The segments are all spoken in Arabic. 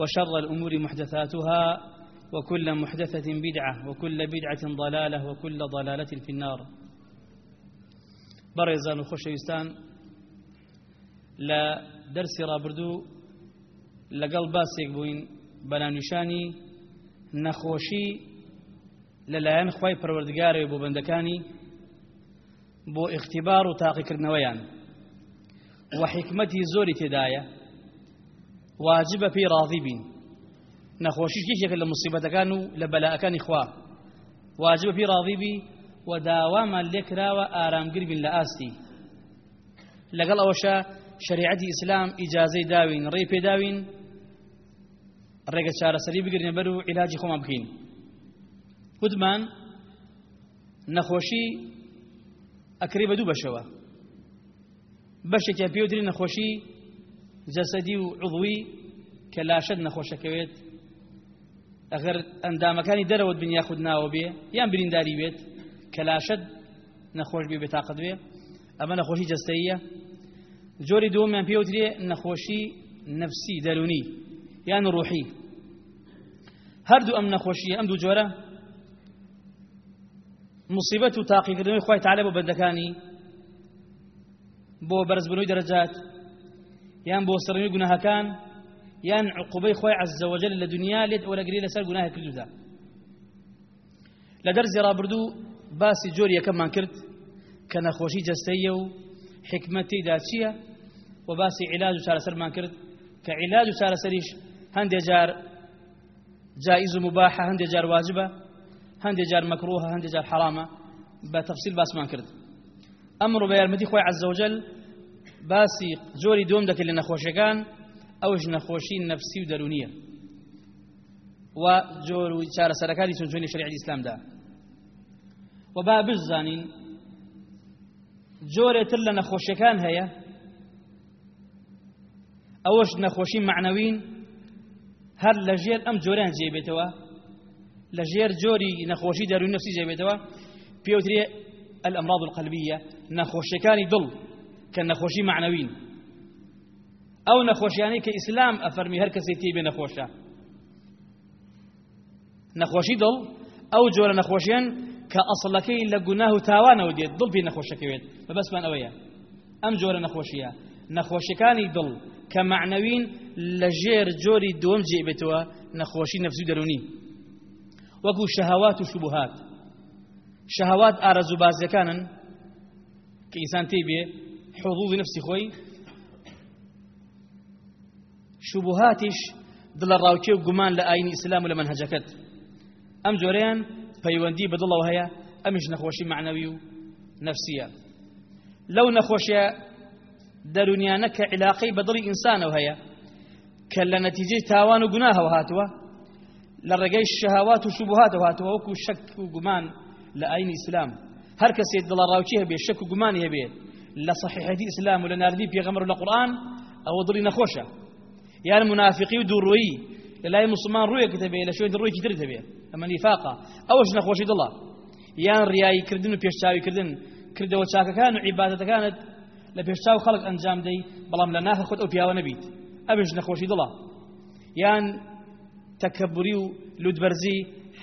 وشر الأمور محدثاتها وكل محدثة بدعة وكل بدعة ضلالة وكل ضلالة في النار. برزان وخشوستان لا درس رابردو لقل باسيك بوين بلانشاني نخوشي لەلایەن خی پەروەردگارێ بۆ بەندەکانی بۆ اختیبار و تاقیکردنەوەیان و حکمەتی زۆری واجبە پێی ڕاضی بین نەخۆشی کێکێکە لە مصیبەتەکان و لە بەلاەکانی خوا واجبە پێی ڕاضی بی و داوامان لێکراوە ئارامگر بین لە ئاستی لەگەڵ ئەوەشە شریعەتی ئیسلام ئیجازەی داوین ڕێ پێداوین ڕێگە چارەسەری بگرنە بەر و عیلاجی خۆمان بکەین وتمان نەخۆشی ئەکری بە دوو بەشەوە بەشێکە پێوتری نەخۆشی جەسەدی و عضوی کە لاشت نەخۆشەکەوێت ئەگەر ئەندامەکانی دەرەوەت بنیا خود ناوە بێ یان برینداری بێت کە لاشت نەخۆش بێ بێتاقت بێ ئەمە نەخۆشی جەستەیە جۆری دووەمیان پێوترێ نەخۆشی نفسی دەرونی یان ڕوحی. هەردوو ئەم نەخۆشیە ئەم دوو جۆرە مصیبەت و تاقیکردنەوەی خۆی تعالە بۆ بەندەکانی بۆ بەرزبوونەوەی دەرەجات یان بۆ سەرنووی گوناهەکان یان عقوبەی خۆی عەزەوەجەل لە دنیا لێت وەرەگری لەسەر گوناهی کردودا لە دەرزی ڕابردوو باسی جۆری یەکەممان کرد کە نەخۆشی جەستەیە و حکمەتیدا چییە؟ و باسی عیلاج و چارەسەرمان کرد کە عیلاج و چارەسەریش هەندێک جار جائز و مباحە هەندێک جار واجبە هەندێک جار مەکروهە هەندێک جار حرامە بە تەفسیل باسمان کرد. ئەمڕۆ بە یارمەتی خۆی عەزەوجەل باسی جۆری دوم دەکەین لە نەخۆشیەکان ئەوش نەخۆشی نەفسی و دەرونیە. و جۆر و چارەسەرەکانی چۆن جوێنی شریعەتی ئیسلامدا. و با بزانین جۆرێتر لە نەخۆشیەکان هەیە ئەوەش نەخۆشی معنەوین هەر لە ژێر ئەم جۆریان جێبێتەوە لە ژێر جۆری نەخۆشی دەروی نفسی جێبێتەوە. پێوترێ الأمراض القلبية نەخۆشیەکانی دڵ. کە نەخۆشی معنەوین. ئەو نەخۆشیانەی کە ئیسلام ئەفەرمی هەر کەسێک تێ بێ نەخۆشە. نەخۆشی دڵ ئەو جۆرە نەخۆشیان کە ئەسڵەکەی لە گوناه و تاوانەوە دێت دڵ پێ نەخۆشەکەوێت. بەبەسمان ئەوەیە. ئەم جۆرە نەخۆشیە. نەخۆشیەکانی دڵ کە معنەوین لە ژێر جۆری دووەم جێبێتەوە نەخۆشی نەفسی دەرونی. وەکو شەهاوات و شوبهات شەهاوات ئارەزوو بازیەکانن کە ئینسان تێ بێ حضوضی نفسی خۆی شوبهاتیش دڵە ڕاوکێ و گومان لە ئاینی ئیسلام و لە منهەجەکەت ئەم جۆرەیان پەیوەندی بەدڵەوە هەیە ئەمیش نەخۆشی معنەوی و نەفسیە لەو نەخۆشیە دەرونیانە کە علاقەی تاوان و گوناهەوە هاتووە لە ڕێگەی شەهاوات و شوبهاتەوە هاتووە وەکو شەک و گومان لە ئاینی ئیسلام هەر کەسێک لە صحیحەتی ئیسلام و لە ناردی پێغەمبەر و لە قورئان ئەوە دڵی نەخۆشە یان منافقی و دووڕۆیی لە لای مسلمان ڕوویەکە هەبێ لە شوێن ڕوویەکی ترت هەبێ ئەمە نیفاقە ئەوەش نەخۆشی دڵە یان ڕیاییکردن و پێشچاویکردن کردەوە چاکەکان و عیبادەتەکانت لە پێشچاو خەڵک ئەنجام دەی بەڵام لە ناخە خۆت ئەو پیاوە نەبیت ئەبش نەخۆشی دڵە یان تەکەبوری و لودبەرزی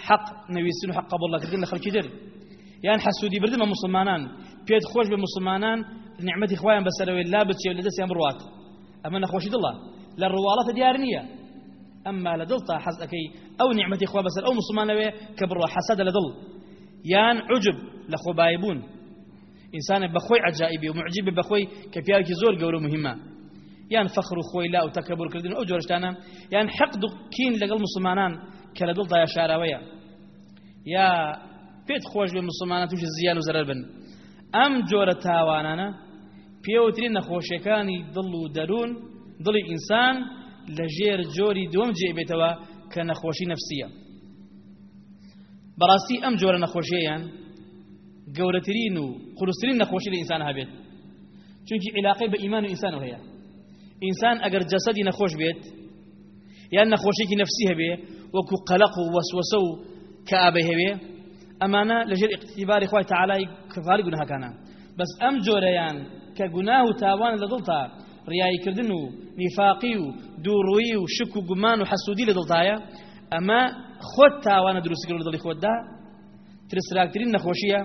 حەق نەویستن و حەق قبوڵەکردن لە خەڵکی در یان حەسوودی بردن بە مسلمانان. پێت خۆش بە مسلمانان نعمەتی خۆیان بەسەرەوەی لا بچێ لە دەستیان بڕوات. ئەمە نەخۆشی دڵە. لە ڕواڵەتە دیار نییە. ئەمما لە دڵتا حەز ئەەکەی ئەو نعمەتی خوا بەسەر ئەو مسلمانەوێ کە بڕوە حەسەدە دڵ. یان عجب لە خۆبایبوون ئینسانە بەخۆی عجائبی و معجیبی بەخۆی کە پیاوێکی زۆر گەورە مهمە. یان فەخر و لا و تەکەبورکردن ئەو جۆرشتانە یان حەقد و کین لەگەڵ مسلمانان کە لە دڵدا شاراوەیە. یا پێت خۆش بێ مسلمانان توش زیان و بن. ئەم جۆرە تاوانانە پێوترین نەخۆشیەکانی دڵ و دەروون دڵی ئینسان لە ژێر جۆری دووەم جێبێتەوە کە نەخۆشی نەفسیە. بەڕاستی ئەم جۆرە نەخۆشیەیان گەورەترین و قورسترین نەخۆشی لە ئینسان هەبێت. چونکی علاقەی بە ئیمان و ئینسان هەیە. ئینسان ئەگەر جەسەدی نەخۆش بێت یان نەخۆشیێکی نەفسی هەبێ وەکو قەلق و وەسوەسە و کەئابە هەبێ ئەمانە لەژێر اقتیباری خۆی تەعالای کەفارەتی گوناهەکانە بەس ئەم جۆرەیان کە گوناه و تاوان لە دڵتا ڕیاکردن و نیفاقی و دووڕووی و شک و گومان و حەسوودی لە دڵتایە ئەمە خۆت تاوانە دروستکرد لە دڵی خۆتدا ترسراکترین نەخۆشیە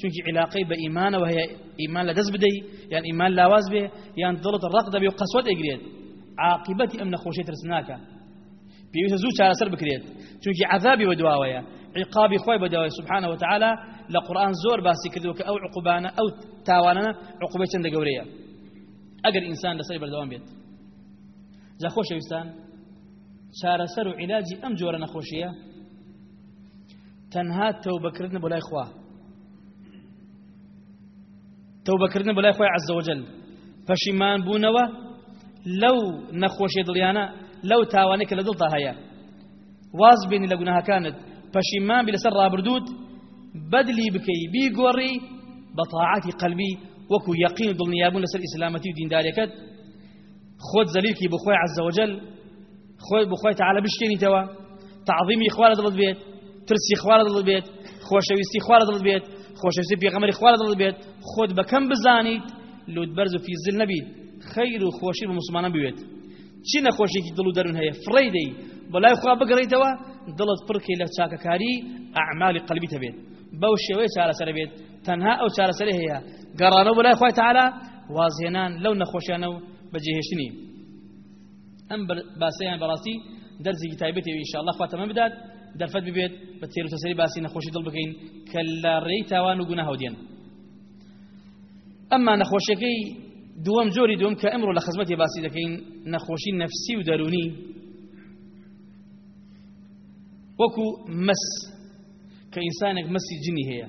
چونکی علاقەی بە ئیمانەوە هەیە ئیمان لە دەست بدەی یان ئیمان لاواز بێ یان دڵت ڕق دەبێ و قەسوەت ئەگرێت. عاقبەتی ئەم نەخۆشی ترسناکە. پێویستە زوو چارەسەر بکرێت. چونکی عذابی بە دواوەیە. عقابی خۆی بە دواوەی سبحانه وتعالى لە قورآن زۆر باسی کردووە کە ئەو عقوبانە ئەو تاوانە عقوبەت چەندە گەورەیە؟ ئەگەر ئینسان لەسەر بەردەوام بێت. جا خۆشەویستان چارەسەر و عیلاجی ئەم جۆرە نەخۆشیە؟ تەنها تەوبەکردن بۆ لای خوا. تەوبەکردن بۆ لای خۆی عەزە وەجەل پەشیمان بوونەوە لەو نەخۆشیە دڵیانە لەو تاوانەی کە لە دڵتا هەیە. واز بێنی لە گوناهەکانت پەشیمان بی لەسەر ڕابردووت بەدلی بکەی بیگۆڕی بە تاعاتی قەلبی وەکو یەقین و دڵنیابوون لەسەر ئیسلامەتی و دینداریەکەت خۆت زەلیلکی بخۆی عەزە وەجەل خۆی بخۆی تەعالە بشتێنیتەوە تعظیمی خوا لە دڵت بێت ترسی خوا لە دڵت بێت خۆشەویستی خوا لە دڵت بێت خۆشەویستی پێغەمبەری خوا لە دڵت بێت خۆت بەکەم بزانیت لودبەرز و فیزل نەبیت خەیر و خۆشی بە مسلمانان بوێت چی نەخۆشیێکی دڵ و دەرون هەیە فڕی دەی بەلای خوا بگەڕیتەوە دڵت پڕکەی لە چاکەکاری ئەعمالی قەلبی تەبێت بەو شێوەیە چارەسەر بێت. تەنها ئەو چارەسەرە هەیە. گەڕانەوە بەلای خوای تەعالا وازهێنان لەو نەخۆشیانە و بەجێهێشتنی. ئەم باسەیان بەڕاستی دەرزێکی تایبەتی ئینشاءالله خوا تەمەم بدات. دەرفەت ببێت بە تێر و تەسەری باسی نەخۆشی دڵ بکەین کە لە ڕێی تاوان و گوناهەوە دێن. ئەمما نەخۆشیەکەی دووەم جۆری دوم کە ئەمڕۆ لە خزمەتی باسی دەکەین نەخۆشی نەفسی و دەرونی. وەکو مەس کە ئینسانێک مەسی جنی هەیە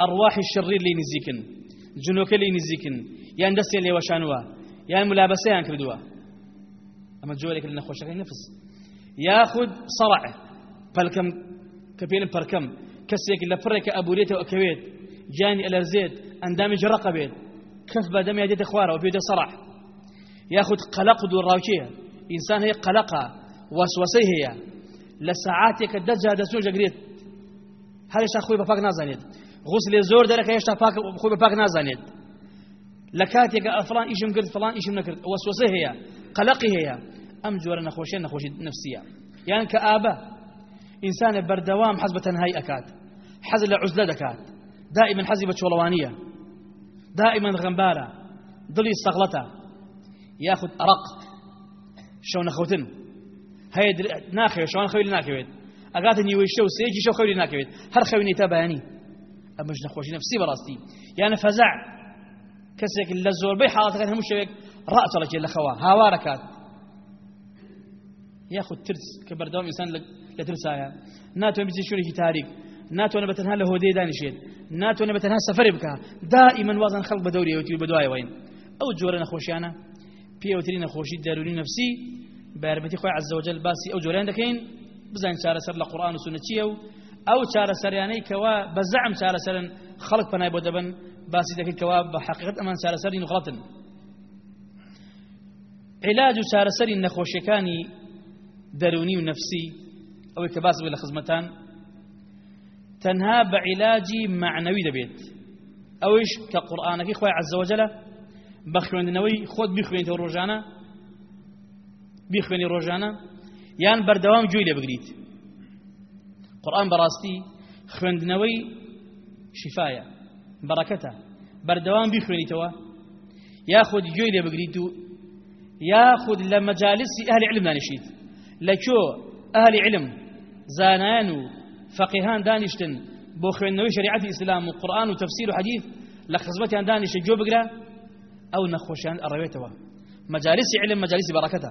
ئەڕواحی شەڕیر لی نزیکن جنۆکە لی نزیکن یان دەستێ لێوەشانوە یان ملابەسەیان کردووە ئەمە جۆرێک لە نەخۆشەکەی نەفس یاخود سەڕع پەلکەم کە پێڵم پەرکەم کەسێک لە پڕێکە ئەبورێتەوە ئەکەوێت جانی ئەلەرزێت ئەندامی جڕقە بێت کەف بەدەمی دێتە خوارەوە پێدە سەڕع یاخود قەلق دوو ڕاوچەیە ئینسان هەیە قەلقە لە سەعاتێکە دەجا دەسوۆ ژەگرێت هەرێشتا خۆی بە پاک نازانێت غوسلێ زۆر دەرەکە هێشتا خۆی بە پاک نازانێت لە کاتێکە فلان ئیشم کرد فلان ئیشم نەکرد وەسوەسە هەیە قەلقی هەیە ئەم جۆرە نەخۆشیە نەخۆشی نفسیە یان کە ئابە ئینسانە بەردەوام حەز بە تەنهایی ئەکات حەز لە عزلە دەکات دائما بە چۆڵەوانیە دائما غەمبارە دڵی سەغڵەتە یاخود ئەرق شەو نەخەوتن هەیە ناخەوێت شەوان خەوی ناکەوێت. ئەگاتە نیوەی شەو سەیەکی شەو خەوی ناکەوێت. هەر خەوی تا بەیانی. ئەمەش نەخۆشی نفسی بەڕاستی. یانە فەزع کەسێک لە زۆربەی حاڵاتەکان هەموو شەوێک ڕاچەڵەکێت لە خەوە هاوارەکات یاخود ترس کە بەردەوام ئینسان لە ترسایە. ناتوانێت بچێت شوێنێکی تاریک. ناتوانێت بە تەنها لە هۆدەی دانیشێت. ناتوانێت بە تەنها سەفەری بکە دائیمەن وازان خەڵک بە دەوریەوەتی بە دوایەوەین ئەو جۆرە نەخۆشیانە. پێوتری نەخۆشی دەرونی نفسی بارمتي خوي عز وجل باسی ئەو جۆرانە دەکەین بزين شارة سر لقرآن وسنة او شارة سرياني كوا بزعم شارة سر خلق بناي بودبن باسي دكين كوا بحقيقة امان شارة سرين غلطن علاج شارة سرين نخوشيكاني دەرونی و نفسی ئەوەی کە باس بێت لە خزمەتان. تەنها بە عیلاجی معنەوی دەبێت. ئەوش کە قورآانەکەی خۆی عزەوەجلە بە خوێندنەوەی خۆت بخوێنیتەوە ڕۆژانە بیخوێنی ڕۆژانە؟ یان بەردەوام گوێی لێ بگریت؟ قورآن بەڕاستی خوێندنەوەی شیفاایە بەڕەکەتە. بەردەوام بیخوێنیتەوە؟ یاخود گوێی لێ بگریت و یاخود لە مەجالسی ئەهلی علم دانیشیت لەکۆ ئەهلی علم زانایان و فەقیهان دانیشتن بۆ خوێندنەوەی شریعەتی ئیسلام و قورآن و تەفسیر و حەدیث لە خزمەتیان دانیشە گوێ علم مەجالسی بەڕەکەتە.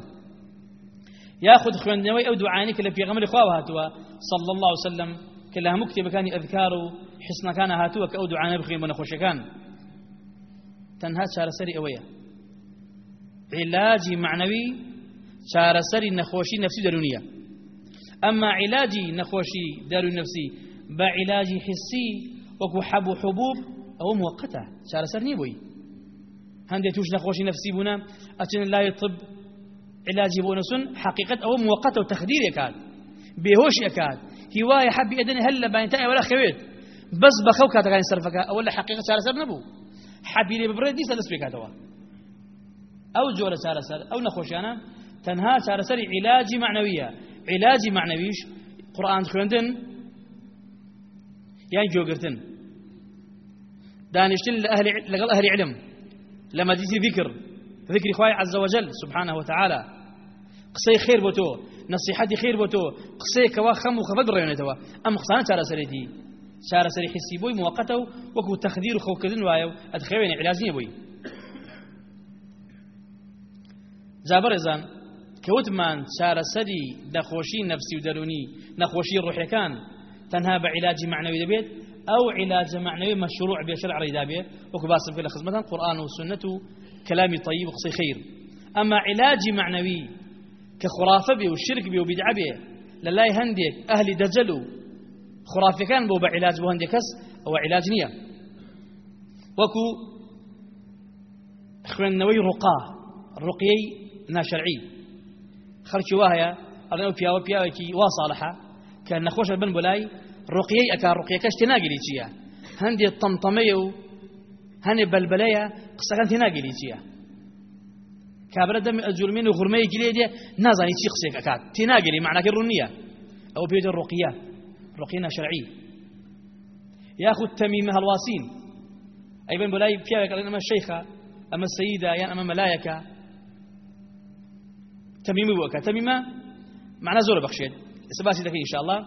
ياخذ خوێندنەوەی ئەو دوعانی کە لە پێغەمبەری خوا هاتووە صلى الله وسلم. کە لە هەموو کتێبەکانی ئەذکار و حسنەکانە هاتووە کە ئەو دوعانە بخوێن بە نەخۆشیەکان تەنها چارەسەری ئەوەیە علاجی معنەوی چارەسەری نەخۆشی نفسی دەرونیە ئەمما علاجی نەخۆشی دەرون نفسی بە علاجی حسی وەکو حەب و حبوب ئەوە موقتە چارەسەر نیە بووی هەندێک توش نەخۆشی نفسی بوونە ئەچن لای طب علاجی بۆ نەسون حقیقت ئەوە موقتە و تەخدیرێکات بێهۆش ئەکات هیوایە حەبی ئەدەنی هەل لە باینتا ئێوە خوێت بەس بەخەو کاتەکانی سەرفەکە ئەوە لە حقیقت چارەسەر نەبوو حەبی لێ ببڕێت دیسە دەست پێکاتەوە ئەو جۆرە چارەسەر ئەو نەخۆشیانە تەنها چارەسەری علاجی معنەویە علاجی معنەویش قورآن خوێندن یان جۆگرتن دانیشتن لەگەڵ ئەهلی علم. لە مەجلیسی ذکر ذكر خوای عز وجل سبحانه وتعالى. قصي خير بوتو نصيحتي خير بوتو. قصي كوا خم وخفض رينتوا أم قصانه چاره سريتي. چاره سري حسي بوي مؤقته وكو تخدير خو كدن وايو. ادخوين علاجني بوي. جابر زان كوتمان چاره سري دخوشي نفسي ودروني نخوشي روحي كان. تنها بعلاج معنوي دبيت أو علاج معنوي مشروع بشرع ريدابيه وكو باسم في الخدمه القران والسنة كلامي طيب وقصي خير. أما علاجي معنوي كخرافة بي والشرك بي وبدعة بي للاي هنديك أهل دجلو خرافة كان بو بعلاج بو هنديك أو علاج نية. وكو خوين نوي رقاة الرقيي ناشرعي خلشي واهيا أرنو بيا وبيا كي واصالحة كأن نخوش البن بولاي رقيي أكا رقيي كاش تناقي لي هندي الطمطمية هني بلبلية قسەکان تێناگەری چییە کابرا دەمی ئەجولمین و غورمەیەکی لێ دێ نازانی چی قسێک ئەکات تێناگەری معناکە ڕوون نییە ئەو پێدە ڕۆقیە ڕۆقیە شەرعی یاخود تەمیمە هەڵواسین ئەیبن بۆ لای پیاوێک ئەمە شەیخە ئەمە سەیدا یان ئەمە مەلایەکە تەمیمی بووەکە تەمیمە معنە زۆر بەخشێت ئێستا باسی دەکەی ئینشاءالله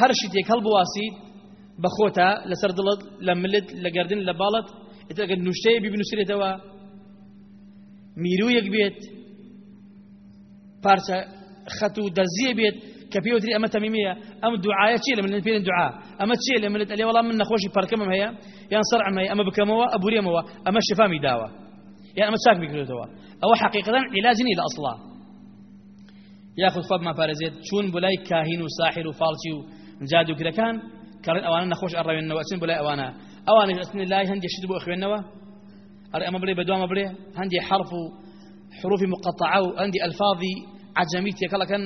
هەر شتێک هەڵبواسیت بەخۆتە لەسەر دڵت لە ملت لە ئەگەر نوشتەیە بیبنووسێتەوە میرویەک بێت پارچە خەت و دەزیە بێت کە پێوتری ئەمە تەمیمیە ئەم دوعاە چی لە من پێێن دوعا ئەمە چێ لە منت ئەلێ وەڵام من نەخۆشی پەرکەمم هەیە یان سەرعم هەیە ئەمە بکەمەوە ئەبورێمەوە ئەمە شفامی داوە یان ئەمە چاک بکرێتەوە ئەوە حقیقەتان عیلاجنی لە ئەسڵا یاخود خۆ ما پارێزێت چون بلای کاهین و ساحر و فالچی و جادوگرەکان کەڵێن ئەوانە نەخۆش ئەڕەوێنەوە چن بلای ئەوانە ئەسن لای هەندێک شت بۆ خوێندنەوە ئەرێ ئەمە بڵێ بەدوامە بڵێ هەندێک حرف و حروفی مقطعە و هەندی ئەلفاظی عجەمی تێکەڵەکەن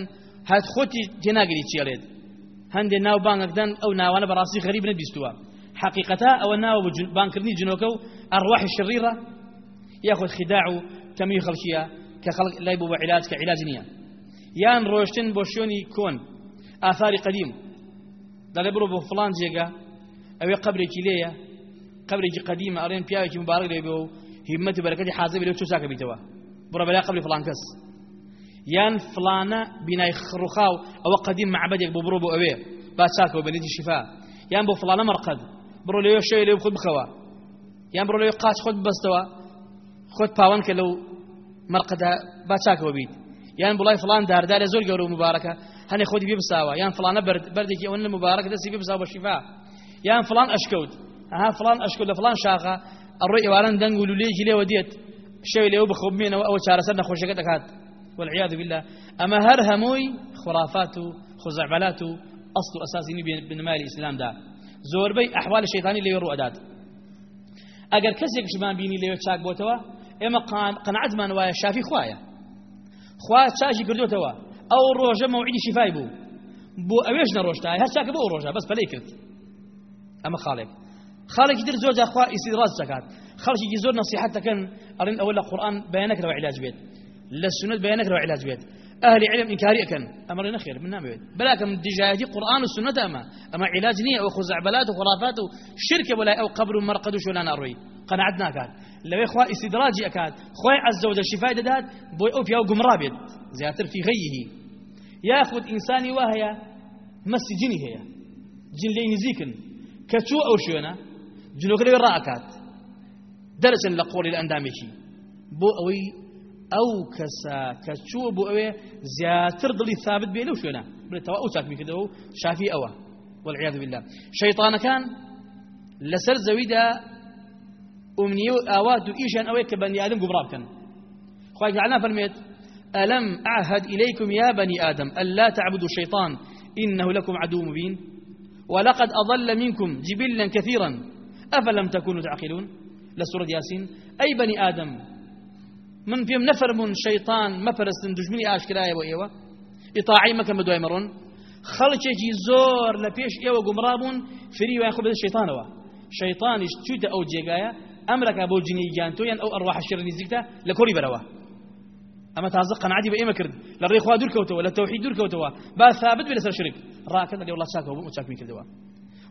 هات خۆتی تێناگری چێڵێت هەندێک ناو بانگەکدان ئەو ناوانە بەڕاستی غەریب نەبیستووە حقیقەتا ئەوە ناوە بانکردنی جنۆکە و ئەڕواحی شڕیڕە یاخود خداع و تەمی خەڵکیە کە خەڵک لای بوو بە علاج کە علاج نییە یان ڕۆشتن بۆ شوێنی کۆن ئاثاری قدیم دەڵێ بڕۆ بۆ فڵان جێگە ئەوێ قبرێکی لێیە قبرێکی قدیمە ئەڵێن پیاوێکی لێ بێ و هیمەتی بەرەکەتی حاضر بێ چ چاکە بیتەوە بڕە بەلا قبری فڵان کەس یان فلانە بینای خڕوخاو ئەوە قدیم معبدێک بۆ بڕۆ بۆ ئەوێ با چاکەوە بەنێتی شفا یان بۆ فلانە مەرقەد بڕۆ لێوێ شوێ لێ خۆت بخەوە یان بڕۆ لێوێ قاچ خۆت بەستەوە خۆت پاوەن کە لەو مەرقەدا فلان داردارە زۆر گەورە و مبارەکە هەنێ خۆتی بێ بساوە یان فلانە بەردێکی ئەوە مبارەکە دەستی بێ بساوە یان فلان ئەشکەوت ئەها فلان ئەشکۆ لە فلان شاخە ئەڕۆی ئێوارن دەنگ و لولێکی لێوە دێت شەوی لێەوە بخۆبمێنەوە ئەوە چارەسەر نەخۆشەکە دەکات. والعیاذ بالله. ئەمە هەر هەمووی خرافات و خزعبلات و ئەسڵ و ئەساسی نی بنمای ئیسلامدا. زۆربەی ئەحوال شەیتانی لێوە ڕوئدات ئەگەر کەسێکشمان بینی لێوە چاک بۆتەوە ئێمە قەنعتمان وایە شافی خوایە. خوا چاژی کردوتەوە. ئەو ڕۆژە مەوعیدی شیفای بوو. بۆ ئەوێش نەڕۆشتا هەر چاکە بۆ ڕۆژە بەس پەلی کرد. ئەمە خاڵێک. خالق يدير زوجة أخوة استدراج زكاة. خالق يجي زور نصيحتك أرين أولا قرآن بيانك لو علاج بيت. للسنة بيانك لو علاج بيت. أهل علم إنكاري أكن أمرنا خير من نام بيت. بلاك من دجاجي قرآن والسنة أما. أما علاج نية أو خزعبلات وخرافات وشركة ولا أو قبر مرقد ولا نروي. قناعتنا كان لو إخوة استدراجي أكاد خوي عز وجل شفاء داد بوي أوفيا وقمرابيد زياتر في غيه. ياخذ إنساني وهي مس جني هي. جن لين زيكن كتو أو شونا جنو كده رأكات. درسا لقول الأندامشي بو أوي أو كسا كتو بو أوي زياتر ضلي ثابت بيلو شونا. بلتوا أو تاكمي كده شافي أوا. والعياذ بالله. شيطان كان لسر زويدا أمنيو آوات إيشان أوي كبني آدم قبراب كان. خواهي جعلنا فرميت ألم أعهد إليكم يا بني آدم ألا تعبدوا الشيطان إنه لكم عدو مبين؟ ولقد أضل منكم جبلا كثيرا. أفلم تكونوا تعقلون؟ لسورة ياسين. أي بني آدم؟ من فيهم نفر من شيطان مفرس دجمني آشكرايا وإيوة إطاعي مكان بدواي مرون خەڵکێکی زۆر لە پێش ئێوە گومڕابوون فری ویان خۆ بێت شەیتانەوە شەیتانیش چوتە ئەو جێگایە ئەمرەکە بۆ جنی گیانتۆیان ئەو ئەڕواح شێر نزیکتە لە کۆری بەرەوە ئەمە تازە قەنعاتی بە ئێمە کرد لە ڕێخوا دوورکەوتەوە لە تەوحید دوورکەوتەوە با ثابت بێ لەسەر شرک ڕاکەن لە وڵات چاکەوە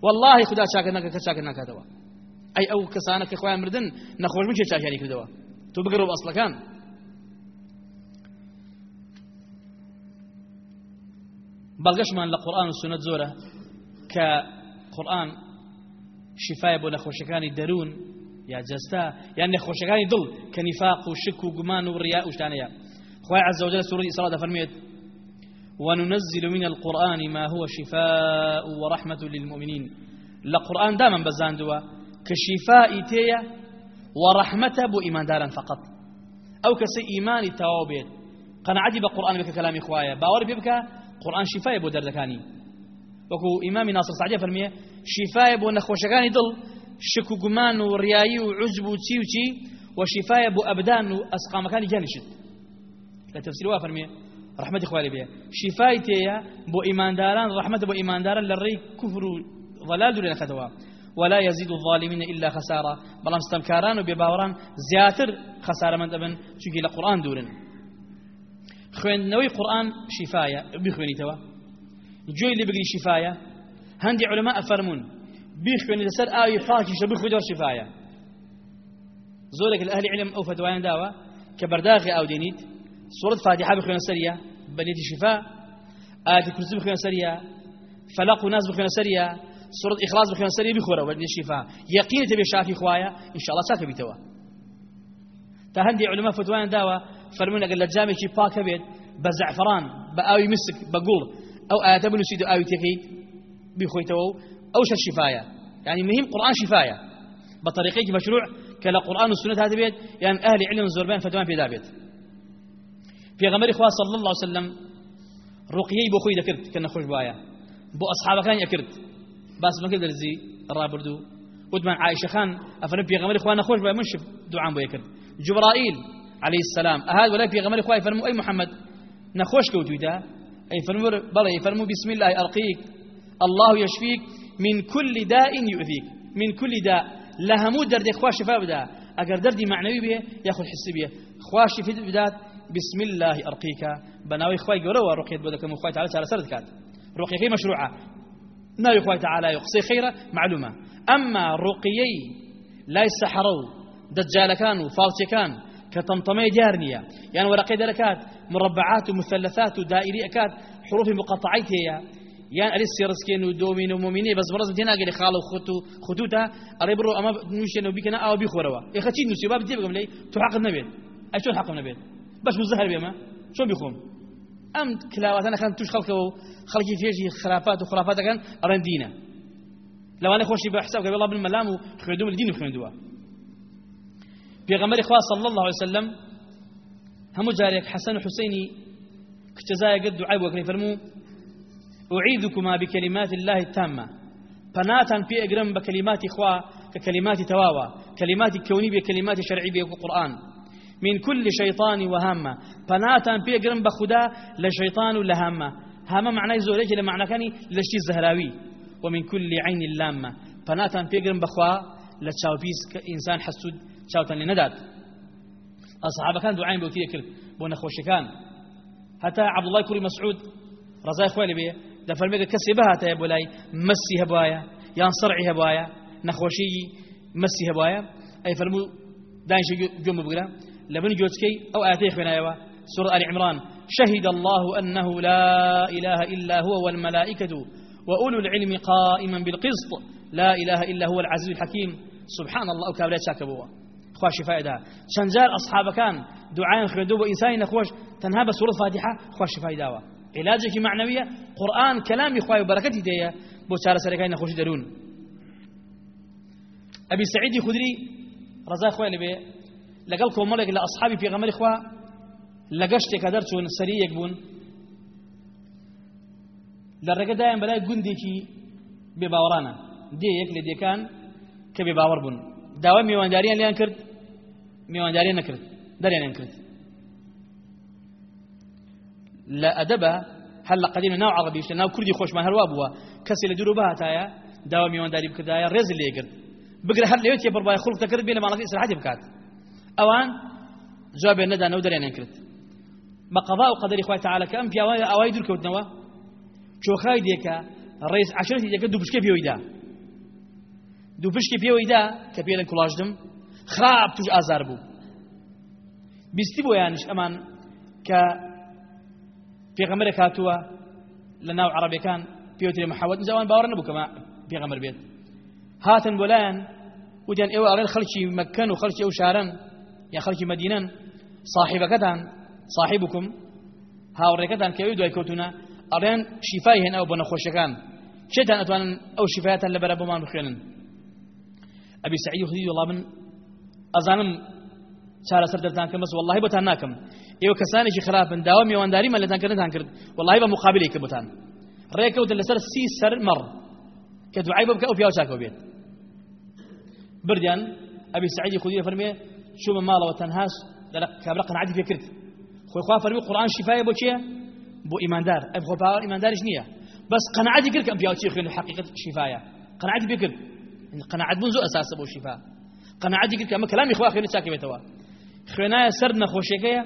والله خدا چاکە ناکە کە چاکە ناکاتەوە ئەی ئەو کەسانە کە خۆیان مردن نەخۆش بچێ چاکیانی کردەوە تۆ بگەڕۆ بە ئەسڵەکان بەڵگەشمان لە قورآن و سنت زۆرە کە قورآن شفای بۆ نەخۆشەکانی دەروون یا جەستا یان نەخۆشەکانی دڵ کە نیفاق و شک و گومان عز وجل سورة الإسراء فرميت وننزل من القرآن ما هو شفاء ورحمة للمؤمنين. لقرآن دائما بزاندوا. كشفاء تيا ورحمة بو إيمان دارا فقط أو كسي إيمان التوابيت قنعدي بقرآن بك كلام إخوايا باور بك قرآن شفاء بو دردكاني وكو إمام ناصر سعدية فرمية شفاء بو نخوشكاني دل شكو قمان ورياي وعجب وتي وتي وشفاء بو أبدان وأسقامكاني جانشت لتفسير وافرمية رحمة إخوالي بها شفاء تيا بو إيمان داران رحمة بو إيمان داران للري كفر ضلال دورين خدوا ولا يزيد الظالمين إلا خسارة. بلام استمكاران وبباوران زياتر خسارة من أبن شكي لقرآن دورن. خوێندنەوەی قورآن شیفاە بخوێنیتەوە. گوێی لێ بگری شیفاە هەندی علەما ئەفەرمونون. بیخوێنی لەسەر ئاوی پاکیشە بخوێنەوە شیفاە زۆرێک لە ئەهلی علم ئەو فتوایان داوە کە بەرداغی ئاو دێنیت سورة فاتحة بخوێنە سەریە بەنێتی شیفا. ئاەتی کورسی بخوێنە سەریە فەلاق و ناز بخوێنە سەریە سورة إخلاص بخوێنە سەری بخۆرە بەنێتی شیفا یەقینێتە بێ شافی خوایە ئینشاءالله چاکە بیتەوە تا هەندی علەما فتوایان داوە فرمون اگر لجامي شي باك بيت بزعفران باوي مسك بقول أو آيات ابن سيد آوي تكي بخويتو أو شر شفايا. يعني مهم قرآن شفايا. بطريقه مشروع كلا قرآن والسنة هذا بيت يعني أهل علم زربان فتوان في دابيت في غمر اخوة صلى الله عليه وسلم رقيي بو خوي ذكرت كنا خوش بايا بو اصحابك كان يكرت بس ما كدر زي رابردو ودمان عائشة خان افرم في غمر اخوانا خوش بايا منشف دعاء بو يكرت جبرائيل عليه السلام أهاد ولا في غمر إخوائي فرموا أي محمد نخوش كوتويدا أي فرموا بلي فرموا بسم الله أرقيك الله يشفيك من كل داء يؤذيك. من كل داء. لهمو درد إخوة شفاء بدا. أقر دردي معنوي به ياخذ حس به خواشي في بدات بسم الله أرقيك بناوي إخوائي قولوا رقية تعالى تعالى سرد كات رقية مشروعة. ناوي إخوائي تعالى يقصي خيرة؟ معلومة. أما رقيي لا يسحروا دجال كانوا فالتي كان كطمطمي جارنية يعني ورقي دركات مربعات ومثلثات ودائري أكاد حروف مقطعيت هي يعني أليس سيرسكين ودومين ومؤمنين بس برز بتنا قال خالو خطو خطوتا. أريبرو أما نوشين وبيكنا أو بيخوروا. يختين نسي باب تيبقى ملي تحقق النبي أي شو حق النبي بس مزهر بيما. شو بيخوم؟ كلاوات أنا كان توش خلقه خلقي فيجي خرافات وخرافات كان أرندينا لو أنا خوشي بحساب قبل الله بالملام وخدوم الدين وخدوها پێغەمەری خوا الله عليه وسلم هەموو جارێک حەسەن و حوسینی کچەزایەگەت دوعای بۆکەی فەرموو أعيذكما بكلمات الله التامة. پناتان پێ ئەگرم بە کلماتی خوا کە کلماتی تەواوە کلماتی کەونی بێ کلماتی شەرعی بێ قورآن من كل شيطان وهامة پناتان شەیطان و لە هامە هامە معنای زۆرێکی لە معنەکانی لەشتی زەهراوی ومن كل عين لامة پناتان پێ گرم بەخوا لە چاوپیس کە ئینسان حەسود چاوتان لێ نەدات ئەسحابەکان دوعاین بۆ تیە کرد بۆ نەخۆشەکان هەتا عەبدوڵای کوڕی مەسعود ڕزای خۆی لەبێ دەفەرمێگە کەسێ بەهاتەیە بۆ لای مەسی هەبوایە یان سەرعی هەبوایە نەخۆشیی مەسی هەبوایە ئەی فەرموو دانیشە لە بن گوێچکەی ئەو ئاەتەی خوێنایەوە سورة آل عمران. شهد الله أنه لا إله إلا هو والملائكة وأولو العلم قائما بالقسط. لا إله إلا هو العزيز الحكيم. سبحان الله أو كابلات شاكبوا خوش فائدة شنجار أصحاب كان دعاء خردو وإنسان نخوش تنها بسورة فاتحة خوش فائدة علاجك معنوية قرآن كلام إخوة وبركتي ديا بو چارە سەرەکانی نەخۆشی دەروون ئەبی سعیدی خودری ڕزای خۆی لەبێ لەگەڵ کۆمەڵێک لە ئەصحابی پێغەمەری خوا لە گەشتێکە دەرچوون سەریەک بوون لە ڕێگەدایان بەلای گوندێکی بێباوەڕانە. دێ یەک لە دێکان کە بێباوەڕ بوون. داوای میێوانداریان لیان کرد میێوانداریان نەکرد دەریانیان کرد. لە ئەدەبە هەر لە قەدیم ناو عەرەبیش لە ناو کوردی خۆشمان هەروە بووە. کەسی لە دوور بەهاتایە داوا میێوانداری بکردایە ڕێز لێگرت بگرە هەر لەوێت تێ بڕبای خوڵ دەکرد بێ لە ماڵەکەی ئیسراحەتی بکات. ئەوان جوابێ نەدانە و دەریانیان کرد. بە قەضا و قەدەری خوای تعالە کە ئەم پیاوانە ئاوای دوورکەوتنەوە چۆخای دێکە ڕێز عشرەتی دەکە دوو پشکە پێوەیدا دوو پشکی پێوەیدا کە پێ لە کوڵاشدم خراپ توش ئازار بوو. بیستی بۆ یانش ئەمان کە پێغەمەرێک هاتووە لە ناو عەرەبیەکان پێوترێ محەوەت جوان باوەڕ نەبوو کەمە پێغەمەر بێت. هاتن بۆ لایەن وتیان ئێوە ئەڵێن خەڵکی مەکەن و خەڵکی ئەو شارن یا خەڵکی مەدینەن صاحبەکەتان صاحبكم. هاوڕێکەتان کە ئەوی دوای کەوتونە ئەڵێن شیفای هێن ئەو بۆ نەخۆشەکان چێتان ئەتوانن ئەو شیفایەتان لەبەرە بۆمان بخوێنن ئەبی سعید خودی وڵا من ئەزانم چارەسەر دەرتان کەم بەس واللهی بۆتان ناکەم ئێوە کەسانێکی خراپن داوا میێوانداریمان لەتانکردنتان کرد واللهی بە مقابلی کرد بۆتان ڕێکەوتن لەسەر سی سەر مەڕ کە دوعای بۆ بکە ئەو پیاو چاکەوە بێت بردیان ئەبی سعیدی خودی فەرمێ چوومە ماڵەوە تەنهاش کابرا قەنعەتی پێ کرد خۆی خوا فەرمی قورآن شیفایە بۆ چییە بۆ ئیماندار ئەم خۆ باوەڕ ئیمانداریش نییە بەس قەنعەتی کرد کە پیاو چی خوێن حقیقت شیفایە قەنعەتی پێ کرد قەنعەت بوون زۆر ئەساسە بۆ شیفا قەنعەتی کرد کە ئەمە کەلامی خوا خوێنی چاکە بێتەوە خوێنایە سەر نەخۆشیەکەیە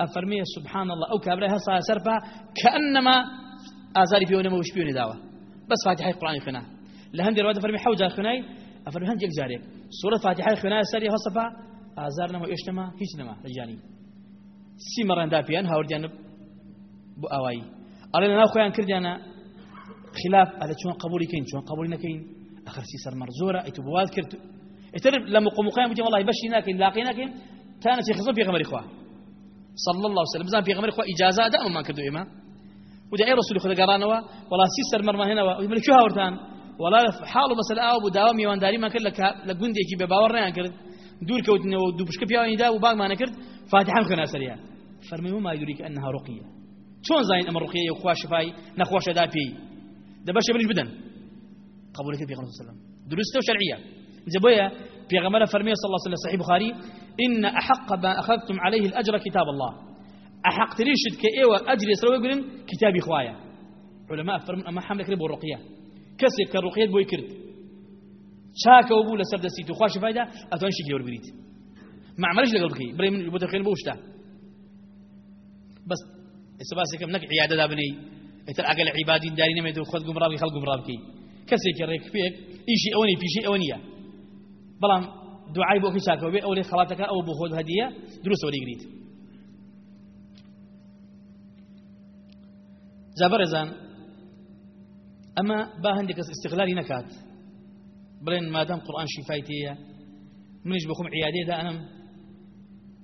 ئەفەرمێ سبحان الله. ئەو کابرای کەئەنەما ئازاری پێوە نەمە وش پێوەنی داوە بس فاتحة القرآن خنا لهندي رواد فرمي حوجة خناي أفرمي هندي جاريك سورة فاتحة خناي سري هصفا آزارنا ما إيشتما هيش نما رجاني سي مرة دابيان هاور جانب بو أواي. أرينا ناو خوان كرديانا خلاف على شلون قبولي كين شلون قبولي نكين. آخر سي سر مرزورة ايتو بواد كرت اترب لما قوم قيام بجي والله بشي ناكين لاقينا كين كانت يخصم في غمر إخوة صلى الله عليه وسلم. زان في غمر إخوة إجازة دائما ما كردوا إمام ودا أي رسول خذ قرانوا ولا سيستر مرمى هنا ويقول شو هاورتان ولا حاله مثلا أو بداوم يوان داري ما كل لك لجندي كي بباور نيان كرد. دور كوتني ودو بشك بيا دا وباق ما نكرد فاتحة خنا سريع فرمي ما يدريك أنها رقية. شلون زين أمر رقية وخوا شفاي نخوش دا بي ده باش بنش بدن. قبول في صلى الله. عليه وسلم درسته شرعية جبويا في غمرة فرمي صلى الله عليه وسلم صحيح بخاري. إن أحق ما أخذتم عليه الأجر كتاب الله. أحق تريشد كإيوة أجر يسروي يقولون كتابي خوايا علماء فرمون أما حملك ربو الرقية. كسي كالرقية بوي كرد شاكا وبو لسر دستيتو خواش فايدة أتوان شكي وربريت ما عملش لقل بخي بري من يبوت الخير بوشتا. بس السباسي كم نك عيادة دابني اتر أقل عبادين دارين ميدو خذ قمرابي خلق قمرابكي كسي كريك فيك إيشي أوني في شيء أونية بلان دعاي بوكي شاكا وبي أولي خلاتك أو بخوض هدية دروس ولي قريت جابرزان ئەمە با هەندێک کەس استغلالی نەکات بڵێن مادام قورآن شیفای تێیە منیش بخۆم عیادێدا ئەنم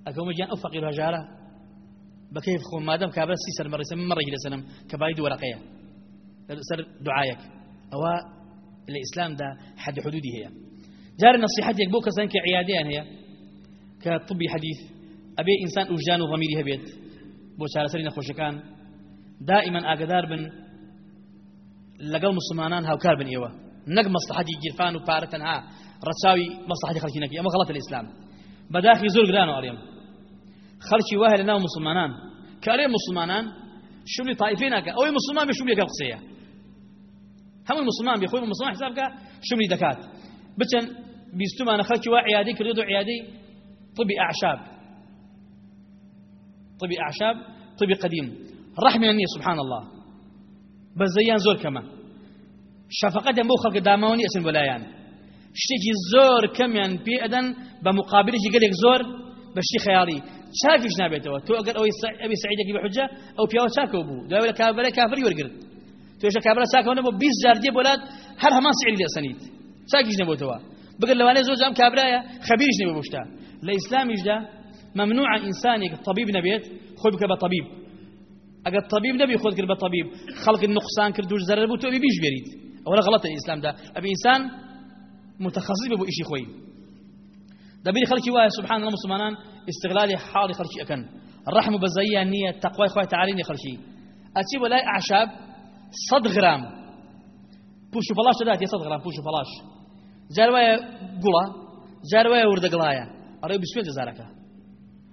ئەکەمە گیان ئەو فەقیر هەژارە بەکەیف خۆم مادام کابرا سی سەر مەڕیسە من مەڕێکی لەسەنم کە باید وەرەقەیە سەر دوعایەک ئەوە لە ئیسلامدا حد حدودی هەیە جارە نصیحەتێک بۆ کەسان کە عیادیان هەیە كطبي حديث. أبي إنسان وجدان وضميري هبيت. بو چارەسەری نەخۆشەکان دائما ئاگدار بن لەگەڵ مسلمانان هاوکار بن ئێوە نەک مەسلحەتی گیرفان و پارە تەنها ڕەچاوی مەسلحەتی خەڵکی نەکەی ئەمە غەڵەتە لە ئیسلام بەداخی زۆر گران ئەڵێم خەڵکی وایە لە ناو مسلمانان. کارێ مسلمانان شولی طائفێ ناکە ئەوەی مسلمان بێ شولیەکە قسەیە هەمووی مسلمان مسلمان حسابکە شولی دەکات بچن بیستمانە خەڵکی وا عیادی کردو عیادی طبی ئاعشاب طبي أعشاب طبي قديم. رحمة النية سبحان الله. زيان زور كما شفقة بو خلق داموني اسم بلايان. شتێکی زۆر کەمیان پێ ئەدەن بە مقابلێکی گەلێک زۆر بەشتی خەیاڵی چاکیش نابێتەوە تۆ ئەگەر ئەوەی ئەوی سعیدێکی بەحجە ئەو پیاوە چاکەوە بوو دوای لە کابرای کافری وەرگرت توێشە کابرا چاکەوە نەبوو 20 جار دێ بۆلات هەر هەمان سعیدی لێسەنیت چاکیش نەبووتەوە لەوانەیە زۆر جام کابرایە خەبیریش نەبوو بشتا لە ئیسلامیشدا ممنوع إنسانك طبيب نبيت خذ بك بطبيب. أجد طبيب نبي خذ كرب طبيب خلق النقصان كردوش زرر بو تبي بيش بريد أولا غلط الإسلام ده أبي إنسان متخصص ببو إشي خوي ده بيري خلقي واي سبحان الله مسلمان استغلال حال خلقي أكن الرحم بزيا النية التقوى خوي تعاليني خلقي أتي ولا أعشاب صد غرام. بوشو فلاش ده صد غرام بوشو فلاش جاروايا قولا جاروايا ورد قلايا أريد بسوين جزارك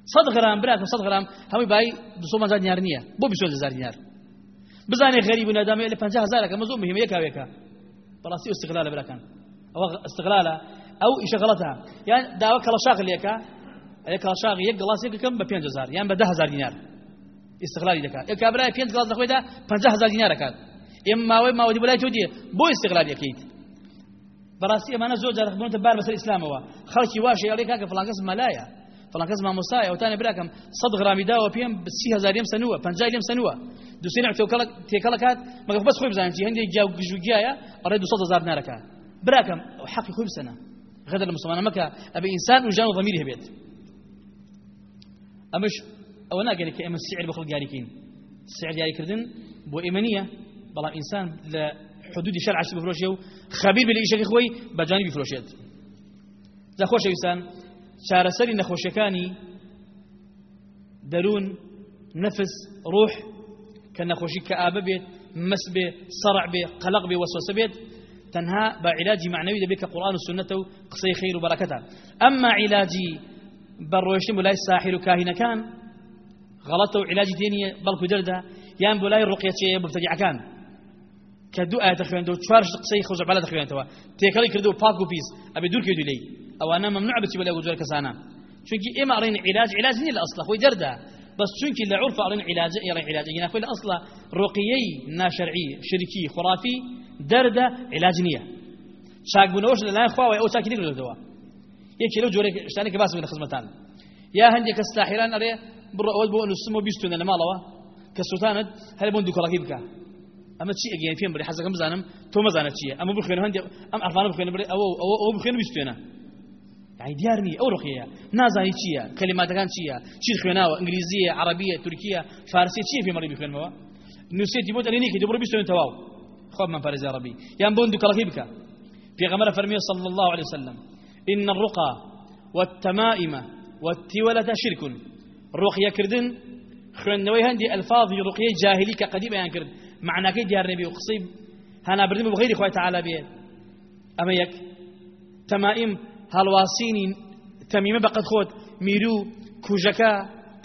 صد غرام براکم صد غرام هەمووی بای دوسۆ مەزار دیار نییە بۆ هزار دیار بزانێ غەریب و نەدامێ لە پەنجاه هزارەکە مەزۆ مهمە یەکاوێکە بەڕاستی استقلالە براکەن ئەوە استقلالە ئەو ئیشە غەڵەتە یان داوا کەڵەشاق لێکە ئەیە کەڵەشاق یەک بە پێنج هزار. یان بە ده هزار دینار استقلالی دەکات یەک کابرای پێنج گڵاس دەخۆیدا پەنجاه هزار دینار دەکات ئێمە ماوەی ماوەدی بەلای تۆ دیێ بۆ استقلال یەکەیت بەڕاستی ئەمانە زۆر بوونەتە بار بەسەر ئیسلامەوە خەڵکی واشە کاکە فڵان کەس مەلایە فلان کەس مامۆستایە ئەوتانە براکەم سەد غرامی داوە پێم سی هزار لێم سنووە پەنجای لێم سنووە دوسێن تێکەڵە کات مەگە بەس خۆی بزانین هەندێک جا گژوگیایە ئەڕێ دو هزار نارەکە براکەم حەقی خۆی بسەنە غەدە لە مسلمانە مەکە ئەبێ ئینسان و ژان و ضەمیری هەبێت ئەمەش ئەوە ناگەێت کە ئێمە سعر بە خەڵک دیاریکەین سعر دیاریکردن بۆ ئێمە نییە بەڵام ئینسان لە حدودی شەرعش بفرۆشێ و خەبیر بە لە ئیشەکەی خۆی بەجانی بفرۆشێت جا خۆشەویستان چارەسەری نەخۆشیەکانی دەروون نفس ڕوح کە نەخۆشی کە ئابە بێت مەس بێ سەڕع بێ قەلق بێ وەسوسە بێت تەنها بە علاجی معنەوی دەبێت کە قورآن و سنەتە و قسەی خەیر و بەرەکەتە ئەمما علاجی بەڕۆشتن بۆ لای ساحیر و کاهینەکان غەڵەتە و علاجی دێنیە بەڵکو دەردا یان بۆ لای ڕقیەچەیە مبتەدیعەکان کە دوو ئاەتە خوێندەوە چوار قسەی خۆزەبالە دەخوێنێتەوە تێکەڵی کردو و پاک و پیس. ئەبێ دوور کردو لێی. ئەوانە ممنوع بچی بەلای جۆر کەسانە چونکی ئێمە ئەڕین علاج؟ علاج لە ئەسڵە خۆی دەردا بس چونکی لە عرف ئەڕین علاج ئێڕێ علاج؟ ینا خۆی لە ئەسڵە ڕۆقیەی ناشەرعی شرکی خرافی دەردا علاج نییە چاکبوونەوەش لەلایەن خواوە ئەو چاکی نکردێتەوە یەکی لەو جۆرە شتانێک باس لە خزمەتان یا هەندێک کە ساحیران ئەرێ بڕۆ ئەوە بۆ نووسم و بیستونە لە ماڵەوە کە سوتانت هەر بۆ دووکەڵکی بکە ئەمە چی ئەگەیان پێم بڕێ حەزەکەم بزانم تۆ مەزانە چییە ئەمە بخوێن هەندێک ئەم ئەفانە بخوێن بڕێ ئەوە ئەوە بخوێن بیستێنە يعني دیار نی ئەو ڕخەیە نازانی چییە؟ کەلیماتەکان چییە؟ چی خوێناوە؟ ئینگلیزیە عربیە تورکیە فارسی چیە پێمەڕی بخوێنەوە نووسێتی بۆ دەرێنی کە دوبڕ بیستێن تەواو. خۆ من پارێزی عربی. یان بۆ دووکەڵکی بکە. پێغەمبەر فەرمیێ صلى الله عليه وسلم إن الرقى والتمائم والتولة شرك. رقية كردن خوێندنەوەی هەندی ئەلفاظی ڕقیە جاهلی کە قەدی بەیان کرد. معناکەی دیار نەبی و قسەی هەنا بردن بغیری خۆی تعالی بێت ئەمە یەک. تەمائیم هەڵواسینی تەمیمە بەقەت خۆت میرو کوژەکە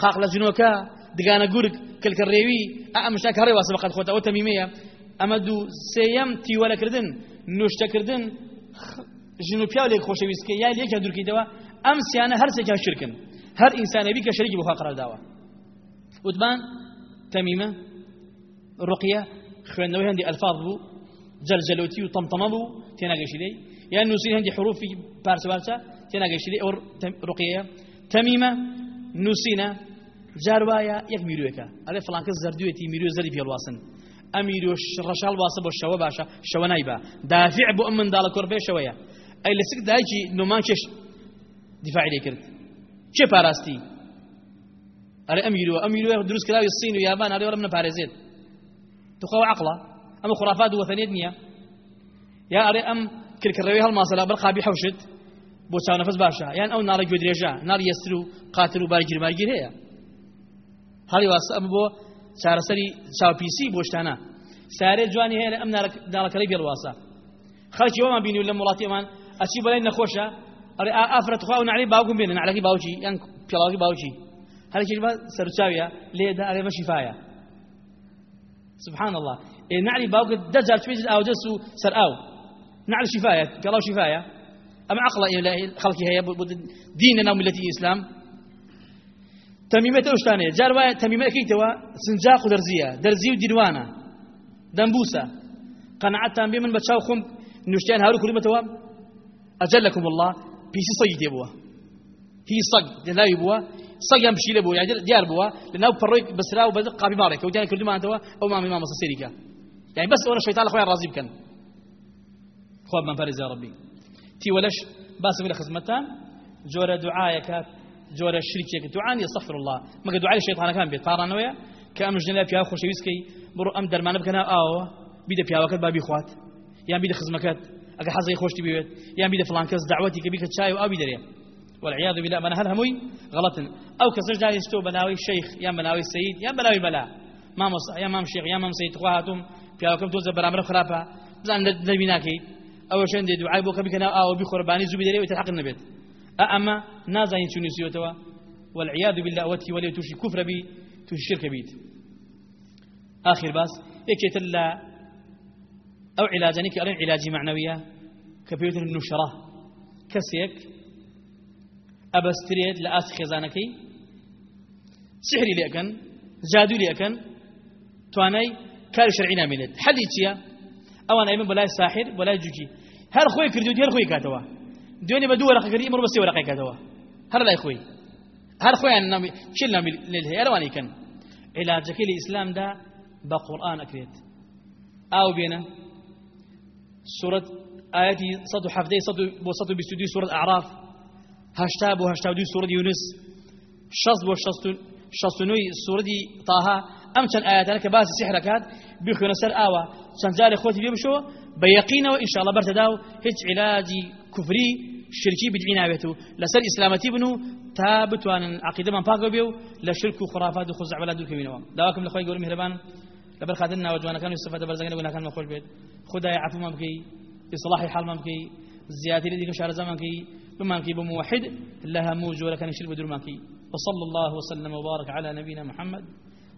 قاق لە جنۆکە دگانە گورگ کلکە ڕێوی ئەمشتا کەڕێ واسە بەقەت خۆت ئەوە تەمیمەیە ئەمە دوو سێەم تیوەلەکردن نوشتەکردن ژن و پیا لێک خۆشەویستکە یا لێکە دوورکەیتەوە ئەم سیانە هەر سێکا شرکن هەر ئینسانەبی کە شەریکی بخوا قرار داوە وتمان تەمیمە ڕقیە خوێندنەوەی هەندی ئەلفاظ بوو جەرجەلوتی و تەمتەمە بوو تێناگەشی لێی یان نووسی هەندی حروفی پارچە پارچە تێناگەشتی لێ ئەو ڕقیە تەمیمە نووسینە جار وایە یەک میروێکە ئەلێ فڵانکە زەردوێتی میرو زەری پێڵواسن ئەمیرۆ ڕەشال واسە بۆ شەوە باشە شەوە نایبە دافع بۆ ئەم منداڵە کۆربێ شەوەیە ئەی لە سک دایکی نۆمان کێش دیفاعی لێ کرد چێ پاراستی؟ ئەرێ ئەمیرۆ ئەمیرۆ دروست کراوی سین و یابان ئەرێ وەرم نەپارێزێت تخوا عقڵە ئەمە خرافات وەثەنێت نییە یا ئەرێ کرکڕەوەی هەڵماسەلا بەر قابی حەوشت بۆ چاو نەفەس باشە یان ئەو ناڵی گوێ درێژە ناڵی یەستر و قاتل و بارگیر ماگیر هەیە هەڵی واسە ئەم بۆ چارەسەری چاوپیسی بۆ شتانە سارێ جوانی هەیە ئەم ناڵەکەی بێڵواسە خەڵکی وەمان بینی لە وڵاتی ئەمان ئەچی بەڵێن نەخۆشە ئەڵێ ئافرەت خوا و نعلی باوکم بێنن نعلەکەی باوکی یان پیاڵاوی باوکی هەرێکی سەرچاویە لێدا ئەڵێ بە شیفاە سبحان الله. إيه نعلي تبيج أو جسو سر أو. نعل شفاية. قالوا شفاية. أما عقل خلقي هي ديننا وملتي الإسلام؟ تميمة أوشتانية جار وايا تميمة كيتوا سنجاق درزية درزي ودينوانا دنبوسة. قناعت تنبيه من بتشاو خم. نشتين هارو كلمة توا؟ أجلكم الله. بيسي صيد يبوا. هي صق لا يبوا. صق يمشي لبوا يعني ديار بوا. لأنه برويك بسرا وبدق قابي مارك وجاني كل ما أنتوا أو ما ما مصيرك يعني بس أنا الشيطان أخويا راضي بكن. خواب من فارز يا ربي. تي ولش باس من خدمتان جورا دعايك جورا شريكك. دعاني استغفر الله. الشيطان كان بيت طارنا ويا كأم جنلا فيها خوش ويسكي. برو أم درمان بكنا. آو بيد فيها وقت بابي خوات. يعني بيد خدمكات أجا حظي خوش تبيت يعني بيد فلان كز دعوتي كبيك تشاي وأبي دريا. والعياذ بالله من هل هموي غلط. أو كسر جاي يستو بناوي الشيخ يا بناوي السيد يا بناوي بلا. ما مص يا مام شيخ يا مام سيد خواتهم پیاوەکەم تۆزە بەرامبەر خراپە بزان دەبی ناکەیت ئەوە شێندێ دوعای بۆ کە بکەنا ئاوە بیخۆربانی زوبی دەرێ تحق نەبێت ئەمە نازانین چون نووسیوەتەوە والعياذ بالله أوتي ولي توشي كفر بي توشي شرك بيت. آخر باس يكيت لا أو علاجانك أو علاج معنوية كبيوت النشرة. كسيك أبستريد لآس خزانكي. سحري لأكن جادو لأكن تواني كاري شرعي نامينت حلي تيا أو أنا أيمن بلاي ساحر بلاي جوجي. هر خوي كردو هر خوي كاتوا دوني بدو ورقه كريم مر بس ورقه كاتوا هر لا خوي هر خوي أنا نامي شيل نامي للهي ارواني كان علاجك الاسلام ده بقران اكريت أو بينا سوره اياتي صد حفظي صد وصد بستودي سوره اعراف هاشتاب وهاشتاب دي سوره يونس شص وشص شصنوي سوره طه ئەم چەند ئاياتانە کە باسی سحرەکات بخوێنە سەر ئاوە چەند جارێ خۆتی بێ بشەوە بە یەقینەوە ئینشاءڵە بەرتەدا و هیچ عیلاجی کوفری شرکی بدعی ناوێت و لەسەر ئیسلامەتی بن و تا بتوانن عقیدەمان لە خرافات و خزعبەلا دوورکەوینەوە داواکەم لە خۆی گەورم هێرەبان لەبەر خادن ناوە جوانەکان و سفەتە بەرزەکان و گوناکان خۆش بێت خدای عفومان بکەی إصلاح حالمان بکەی زيادة لديك شهر زمان كي بمان لها موجورة كان يشرب درمان كي. وصلى الله وسلم وبارك على نبينا محمد.